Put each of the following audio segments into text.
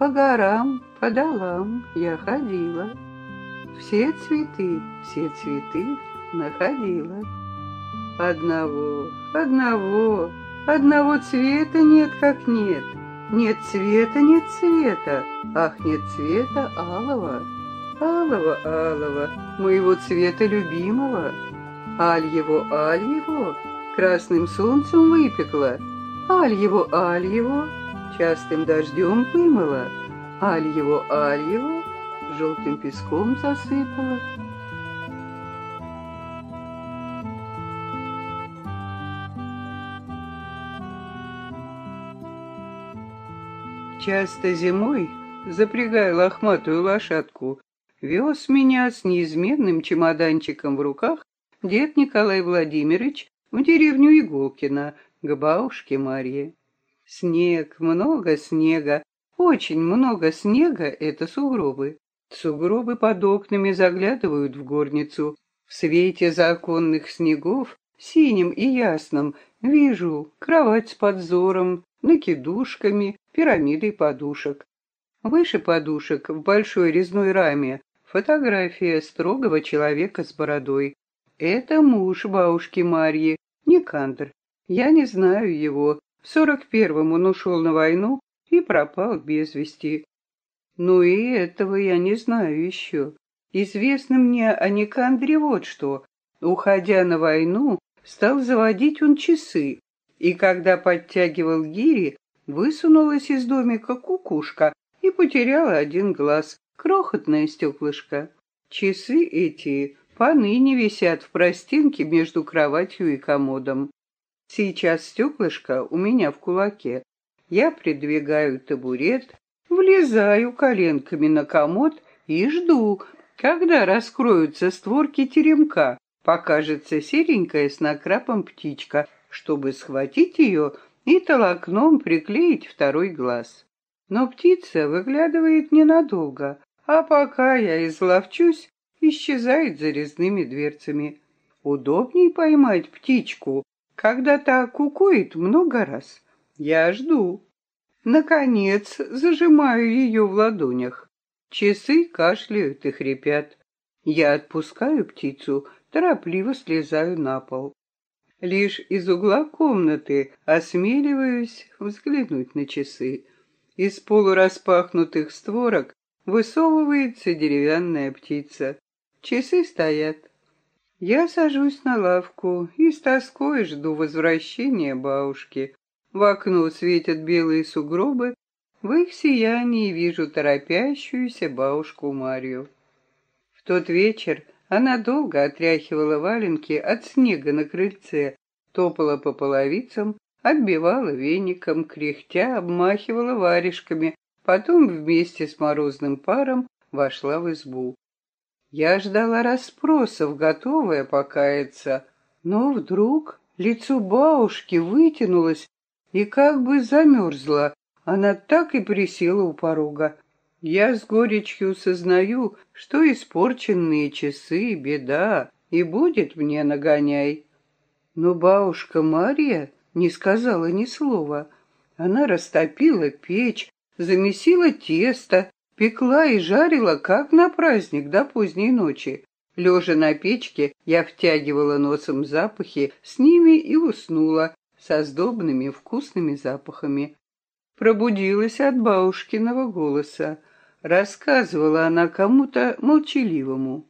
По горам, по долам я ходила, Все цветы, все цветы находила. Одного, одного, одного цвета нет как нет. Нет цвета, нет цвета, ах, нет цвета алого. Алого, алого, моего цвета любимого. Аль его, аль его, красным солнцем выпекла. Аль его, аль его, частым дождем вымыла. Аль его, аль его, желтым песком засыпала. Часто зимой, запрягая лохматую лошадку, вез меня с неизменным чемоданчиком в руках дед Николай Владимирович в деревню Иголкино к бабушке Марье. Снег, много снега, очень много снега — это сугробы. Сугробы под окнами заглядывают в горницу. В свете законных снегов, синим и ясным, вижу кровать с подзором, накидушками, пирамидой подушек. Выше подушек в большой резной раме фотография строгого человека с бородой. Это муж бабушки Марьи, Никандр. Я не знаю его. В сорок первом он ушел на войну и пропал без вести. Ну и этого я не знаю еще. Известно мне о Никандре вот что. Уходя на войну, стал заводить он часы, и когда подтягивал гири, Высунулась из домика кукушка и потеряла один глаз, крохотное стеклышко. Часы эти поныне висят в простинке между кроватью и комодом. Сейчас стеклышко у меня в кулаке. Я придвигаю табурет, влезаю коленками на комод и жду, когда раскроются створки теремка, покажется серенькая с накрапом птичка, чтобы схватить ее и толокном приклеить второй глаз. Но птица выглядывает ненадолго, а пока я изловчусь, исчезает за резными дверцами. Удобней поймать птичку, когда та кукует много раз. Я жду. Наконец, зажимаю ее в ладонях. Часы кашляют и хрипят. Я отпускаю птицу, торопливо слезаю на пол. Лишь из угла комнаты осмеливаюсь взглянуть на часы. Из полураспахнутых створок высовывается деревянная птица. Часы стоят. Я сажусь на лавку и с тоской жду возвращения бабушки. В окно светят белые сугробы, в их сиянии вижу торопящуюся бабушку Марию. В тот вечер она долго отряхивала валенки от снега на крыльце, топала по половицам, отбивала веником, кряхтя, обмахивала варежками, потом вместе с морозным паром вошла в избу. Я ждала расспросов, готовая покаяться, но вдруг лицо бабушки вытянулось и как бы замерзла. Она так и присела у порога. Я с горечью сознаю, что испорченные часы — беда, и будет мне нагоняй. Но бабушка Мария не сказала ни слова. Она растопила печь, замесила тесто, пекла и жарила, как на праздник до поздней ночи. Лежа на печке, я втягивала носом запахи, с ними и уснула, со сдобными вкусными запахами. Пробудилась от бабушкиного голоса. Рассказывала она кому-то молчаливому.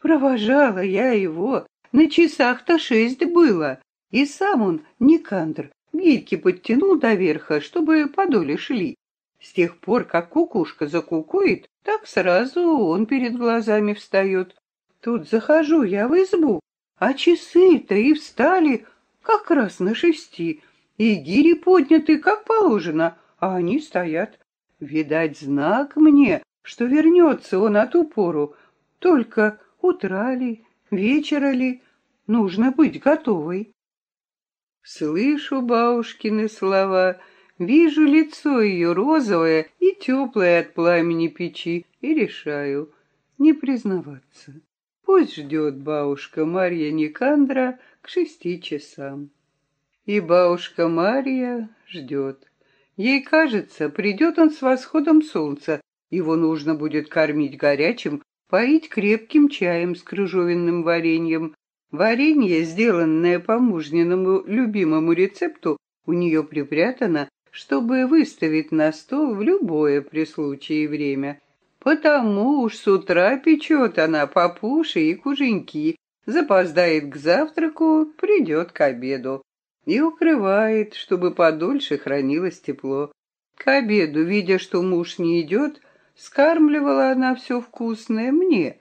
Провожала я его, на часах-то шесть было. И сам он, Никандр, гирьки подтянул до верха, чтобы подоли шли. С тех пор, как кукушка закукует, так сразу он перед глазами встает. Тут захожу я в избу, а часы-то и встали как раз на шести, и гири подняты, как положено, а они стоят. Видать, знак мне, что вернется он от упору. Только утра ли, вечера ли, нужно быть готовой. Слышу бабушкины слова, вижу лицо ее розовое и теплое от пламени печи и решаю не признаваться. Пусть ждет бабушка Марья Никандра к шести часам. И бабушка Марья ждет. Ей кажется, придет он с восходом солнца, его нужно будет кормить горячим, поить крепким чаем с крыжовенным вареньем. Варенье, сделанное по мужниному любимому рецепту, у нее припрятано, чтобы выставить на стол в любое при случае время. Потому уж с утра печет она папуши и куженьки, запоздает к завтраку, придет к обеду. И укрывает, чтобы подольше хранилось тепло. К обеду, видя, что муж не идет, скармливала она все вкусное мне,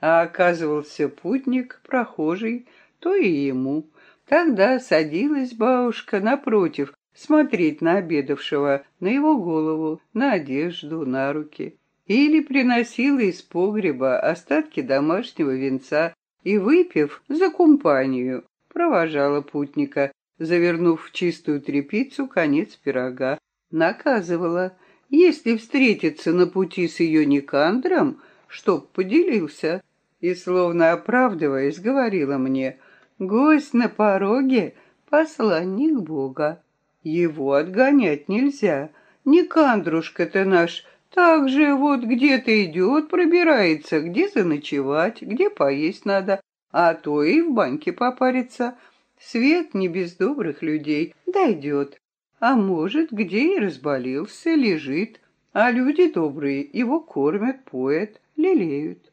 а оказывался путник, прохожий, то и ему. Тогда садилась бабушка напротив, смотреть на обедавшего, на его голову, на одежду, на руки. Или приносила из погреба остатки домашнего венца и, выпив за компанию, провожала путника, завернув в чистую тряпицу конец пирога. Наказывала, если встретиться на пути с ее Никандром, чтоб поделился. И, словно оправдываясь, говорила мне, «Гость на пороге — посланник Бога. Его отгонять нельзя. Никандрушка-то наш так же вот где-то идет, пробирается, где заночевать, где поесть надо, а то и в баньке попариться. Свет не без добрых людей дойдет. А может, где и разболелся, лежит, а люди добрые его кормят, поят, лелеют.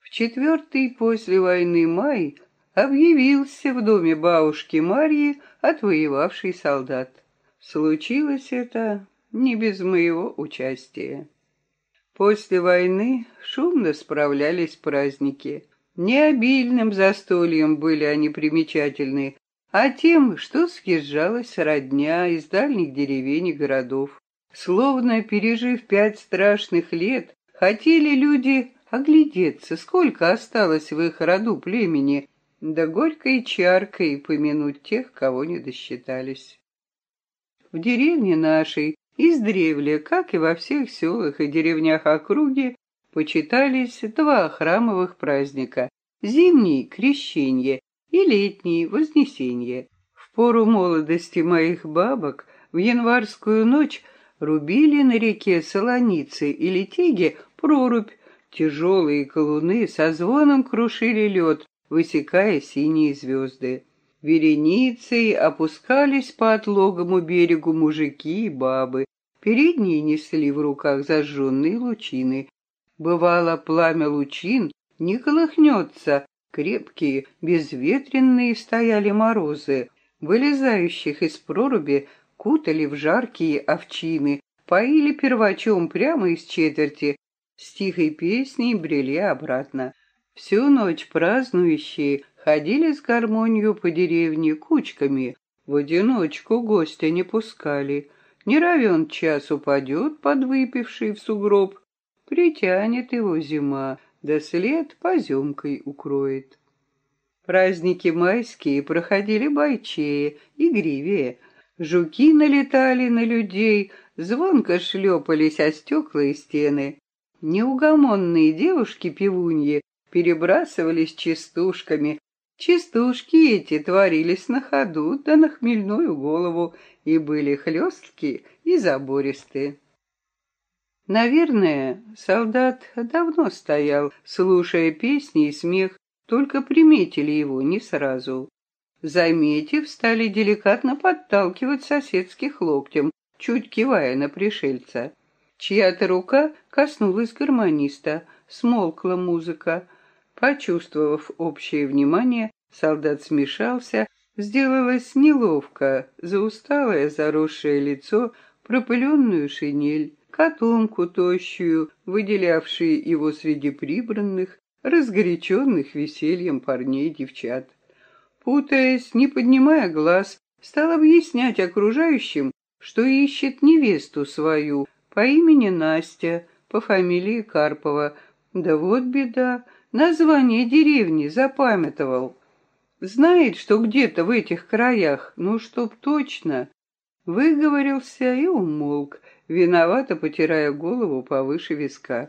В четвертый после войны май объявился в доме бабушки Марьи отвоевавший солдат. Случилось это не без моего участия. После войны шумно справлялись праздники. Не обильным застольем были они примечательны, а тем, что съезжалась родня из дальних деревень и городов. Словно пережив пять страшных лет, хотели люди оглядеться, сколько осталось в их роду племени, да горькой чаркой помянуть тех, кого не досчитались. В деревне нашей Издревле, как и во всех селах и деревнях округи, почитались два храмовых праздника — зимний — Крещенье и летний — Вознесенье. В пору молодости моих бабок в январскую ночь рубили на реке Солоницы или Теге прорубь, тяжелые колуны со звоном крушили лед, высекая синие звезды. Вереницей опускались по отлогому берегу мужики и бабы. Передние несли в руках зажженные лучины. Бывало, пламя лучин не колыхнется, крепкие, безветренные стояли морозы. Вылезающих из проруби кутали в жаркие овчины, поили первачом прямо из четверти, с тихой песней брели обратно. Всю ночь празднующие ходили с гармонью по деревне кучками, в одиночку гостя не пускали. Не равен час упадет подвыпивший в сугроб, притянет его зима, да след поземкой укроет. Праздники майские проходили бойчее, игривее. Жуки налетали на людей, звонко шлепались о стекла и стены. Неугомонные девушки-пивуньи перебрасывались частушками. Частушки эти творились на ходу, да на хмельную голову, и были хлесткие и забористые. Наверное, солдат давно стоял, слушая песни и смех, только приметили его не сразу. Заметив, стали деликатно подталкивать соседских локтем, чуть кивая на пришельца. Чья-то рука коснулась гармониста, смолкла музыка. Почувствовав общее внимание, солдат смешался, сделалось неловко за усталое заросшее лицо, пропыленную шинель, котомку тощую, выделявшие его среди прибранных, разгоряченных весельем парней и девчат. Путаясь, не поднимая глаз, стал объяснять окружающим, что ищет невесту свою, по имени Настя, по фамилии Карпова. Да вот беда, название деревни запамятовал. Знает, что где-то в этих краях, ну, чтоб точно. Выговорился и умолк, виновато потирая голову повыше виска.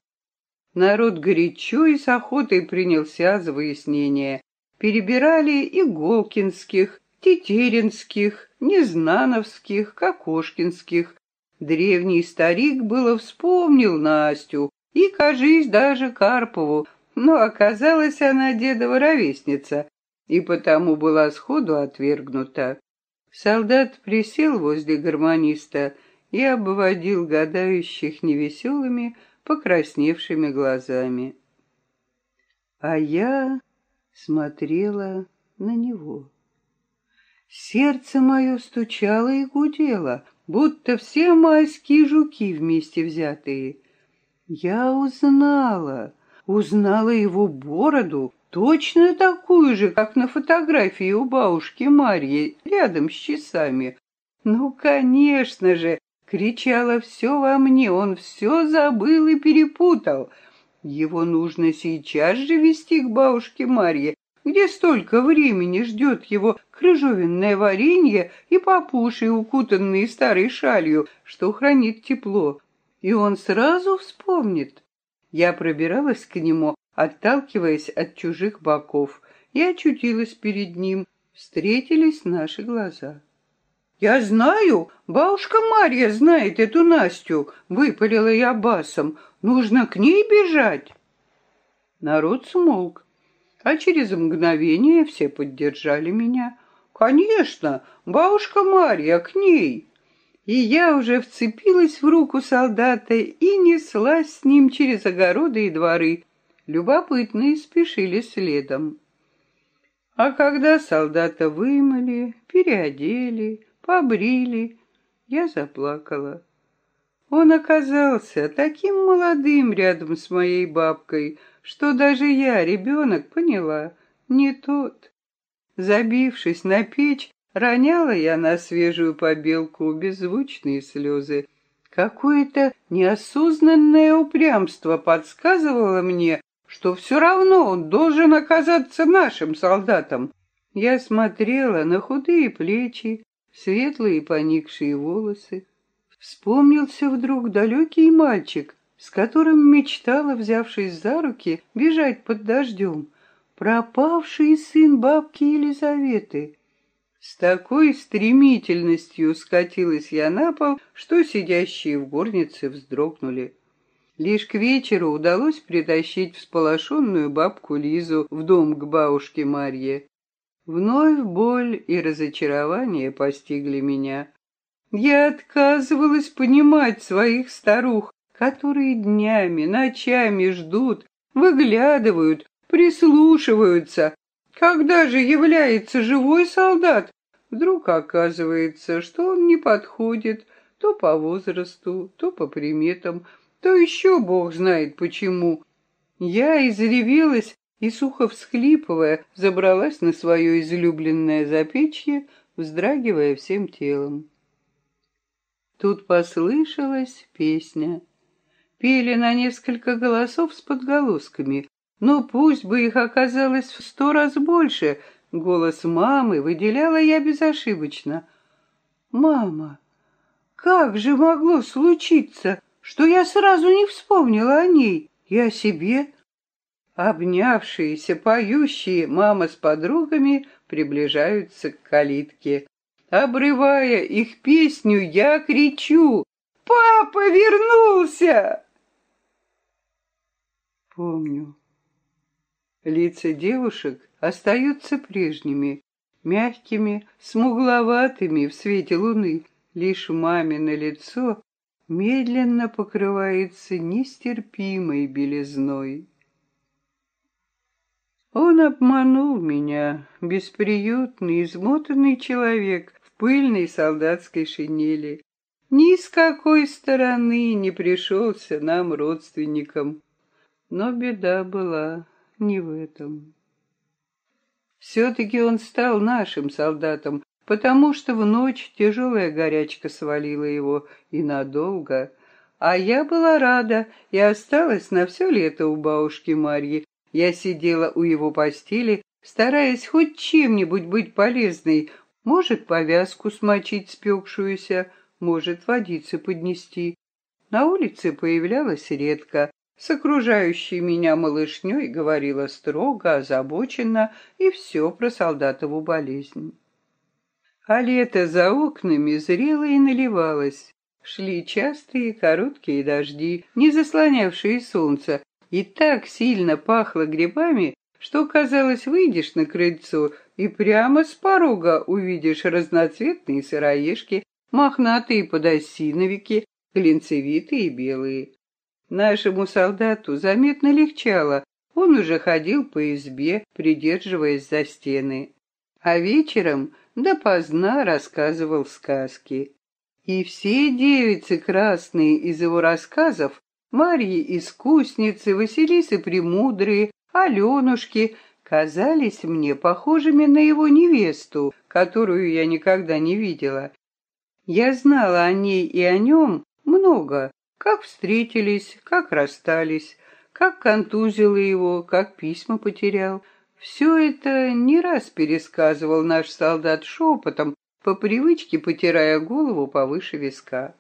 Народ горячо и с охотой принялся за выяснение. Перебирали и Голкинских, тетеринских, незнановских, кокошкинских. Древний старик было вспомнил Настю и, кажись, даже Карпову, но оказалась она дедова ровесница, и потому была сходу отвергнута. Солдат присел возле гармониста и обводил гадающих невеселыми, покрасневшими глазами. А я смотрела на него. Сердце мое стучало и гудело, будто все майские жуки вместе взятые. Я узнала, узнала его бороду, точно такую же, как на фотографии у бабушки Марьи, рядом с часами. Ну, конечно же, кричало все во мне, он все забыл и перепутал. Его нужно сейчас же вести к бабушке Марье, где столько времени ждет его крыжовенное варенье и папуши, укутанные старой шалью, что хранит тепло. И он сразу вспомнит. Я пробиралась к нему, отталкиваясь от чужих боков, и очутилась перед ним. Встретились наши глаза. «Я знаю, бабушка Марья знает эту Настю», — выпалила я басом. «Нужно к ней бежать». Народ смолк а через мгновение все поддержали меня. «Конечно, бабушка Марья, к ней!» И я уже вцепилась в руку солдата и неслась с ним через огороды и дворы. Любопытные спешили следом. А когда солдата вымыли, переодели, побрили, я заплакала. Он оказался таким молодым рядом с моей бабкой, что даже я, ребенок, поняла, не тот. Забившись на печь, роняла я на свежую побелку беззвучные слезы. Какое-то неосознанное упрямство подсказывало мне, что все равно он должен оказаться нашим солдатом. Я смотрела на худые плечи, светлые поникшие волосы. Вспомнился вдруг далекий мальчик, с которым мечтала, взявшись за руки, бежать под дождем, пропавший сын бабки Елизаветы. С такой стремительностью скатилась я на пол, что сидящие в горнице вздрогнули. Лишь к вечеру удалось притащить всполошенную бабку Лизу в дом к бабушке Марье. Вновь боль и разочарование постигли меня. Я отказывалась понимать своих старух, которые днями, ночами ждут, выглядывают, прислушиваются. Когда же является живой солдат, вдруг оказывается, что он не подходит то по возрасту, то по приметам, то еще бог знает почему. Я изревелась и, сухо всхлипывая, забралась на свое излюбленное запечье, вздрагивая всем телом. Тут послышалась песня пели на несколько голосов с подголосками, но пусть бы их оказалось в сто раз больше, голос мамы выделяла я безошибочно. «Мама, как же могло случиться, что я сразу не вспомнила о ней и о себе?» Обнявшиеся, поющие мама с подругами приближаются к калитке. Обрывая их песню, я кричу «Папа вернулся!» Помню. Лица девушек остаются прежними, мягкими, смугловатыми в свете луны. Лишь мамино лицо медленно покрывается нестерпимой белизной. Он обманул меня, бесприютный, измотанный человек в пыльной солдатской шинели. Ни с какой стороны не пришелся нам, родственникам. Но беда была не в этом. Все-таки он стал нашим солдатом, потому что в ночь тяжелая горячка свалила его и надолго. А я была рада и осталась на все лето у бабушки Марьи. Я сидела у его постели, стараясь хоть чем-нибудь быть полезной, может, повязку смочить спекшуюся, может, водицы поднести. На улице появлялась редко, с окружающей меня малышней говорила строго, озабоченно и все про солдатову болезнь. А лето за окнами зрело и наливалось. Шли частые короткие дожди, не заслонявшие солнце, и так сильно пахло грибами, что, казалось, выйдешь на крыльцо и прямо с порога увидишь разноцветные сыроежки, мохнатые подосиновики, глинцевитые и белые. Нашему солдату заметно легчало, он уже ходил по избе, придерживаясь за стены. А вечером допоздна рассказывал сказки. И все девицы красные из его рассказов, Марьи искусницы, Василисы премудрые, Аленушки, казались мне похожими на его невесту, которую я никогда не видела. Я знала о ней и о нем много, как встретились, как расстались, как контузило его, как письма потерял. Все это не раз пересказывал наш солдат шепотом, по привычке потирая голову повыше виска.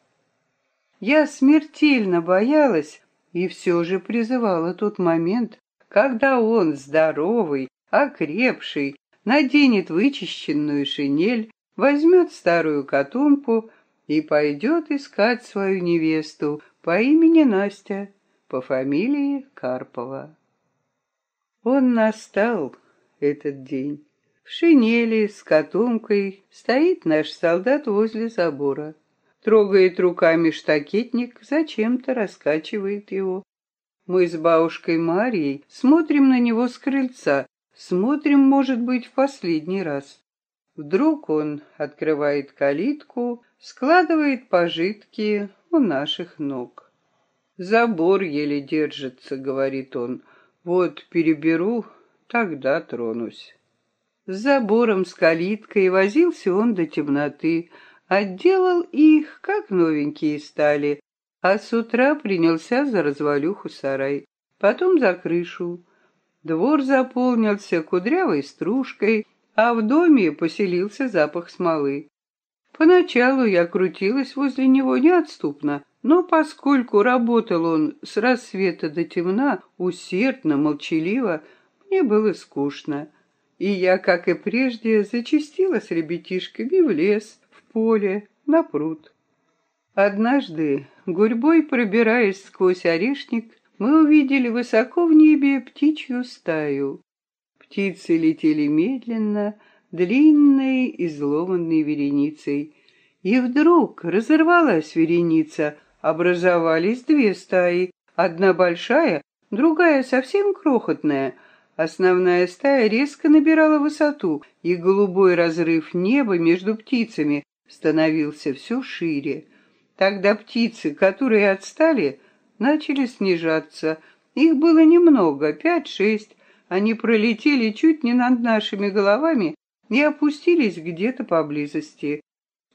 Я смертельно боялась и все же призывала тот момент, когда он, здоровый, окрепший, наденет вычищенную шинель, возьмет старую котомку и пойдет искать свою невесту по имени Настя, по фамилии Карпова. Он настал, этот день. В шинели с котомкой стоит наш солдат возле забора. Трогает руками штакетник, зачем-то раскачивает его. Мы с бабушкой Марией смотрим на него с крыльца, смотрим, может быть, в последний раз. Вдруг он открывает калитку, складывает пожитки у наших ног. «Забор еле держится», — говорит он. «Вот переберу, тогда тронусь». С забором, с калиткой возился он до темноты, отделал их, как новенькие стали, а с утра принялся за развалюху сарай, потом за крышу. Двор заполнился кудрявой стружкой, а в доме поселился запах смолы. Поначалу я крутилась возле него неотступно, но поскольку работал он с рассвета до темна, усердно, молчаливо, мне было скучно. И я, как и прежде, зачастила с ребятишками в лес, в поле, на пруд. Однажды, гурьбой пробираясь сквозь орешник, мы увидели высоко в небе птичью стаю. Птицы летели медленно, длинной изломанной вереницей. И вдруг разорвалась вереница, образовались две стаи, одна большая, другая совсем крохотная. Основная стая резко набирала высоту, и голубой разрыв неба между птицами становился все шире. Тогда птицы, которые отстали, начали снижаться. Их было немного, пять-шесть. Они пролетели чуть не над нашими головами и опустились где-то поблизости.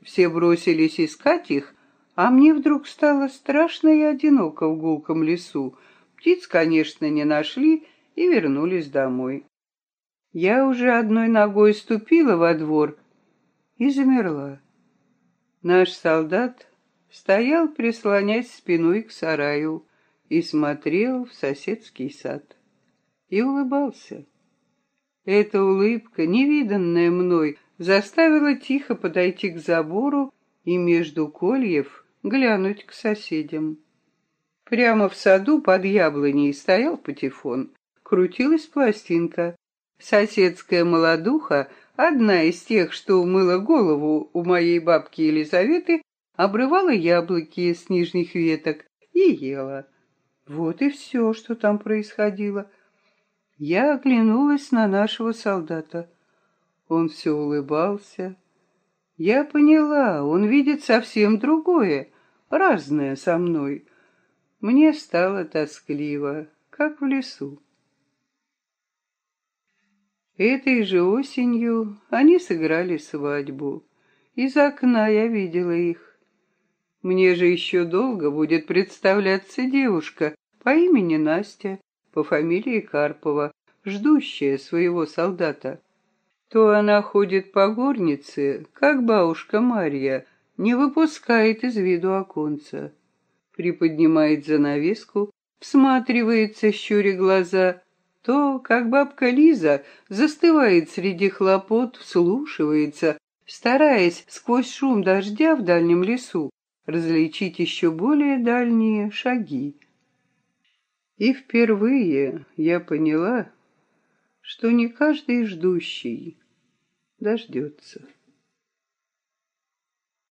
Все бросились искать их, а мне вдруг стало страшно и одиноко в гулком лесу. Птиц, конечно, не нашли и вернулись домой. Я уже одной ногой ступила во двор и замерла. Наш солдат стоял, прислонясь спиной к сараю, и смотрел в соседский сад. И улыбался. Эта улыбка, невиданная мной, заставила тихо подойти к забору и между кольев глянуть к соседям. Прямо в саду под яблоней стоял патефон. Крутилась пластинка. Соседская молодуха, одна из тех, что умыла голову у моей бабки Елизаветы, обрывала яблоки с нижних веток и ела. Вот и все, что там происходило. Я оглянулась на нашего солдата. Он все улыбался. Я поняла, он видит совсем другое, разное со мной. Мне стало тоскливо, как в лесу. Этой же осенью они сыграли свадьбу. Из окна я видела их. Мне же еще долго будет представляться девушка по имени Настя, по фамилии Карпова, ждущая своего солдата. То она ходит по горнице, как бабушка Марья, не выпускает из виду оконца. Приподнимает занавеску, всматривается, щуря глаза, то, как бабка Лиза, застывает среди хлопот, вслушивается, стараясь сквозь шум дождя в дальнем лесу различить еще более дальние шаги. И впервые я поняла, что не каждый ждущий дождется.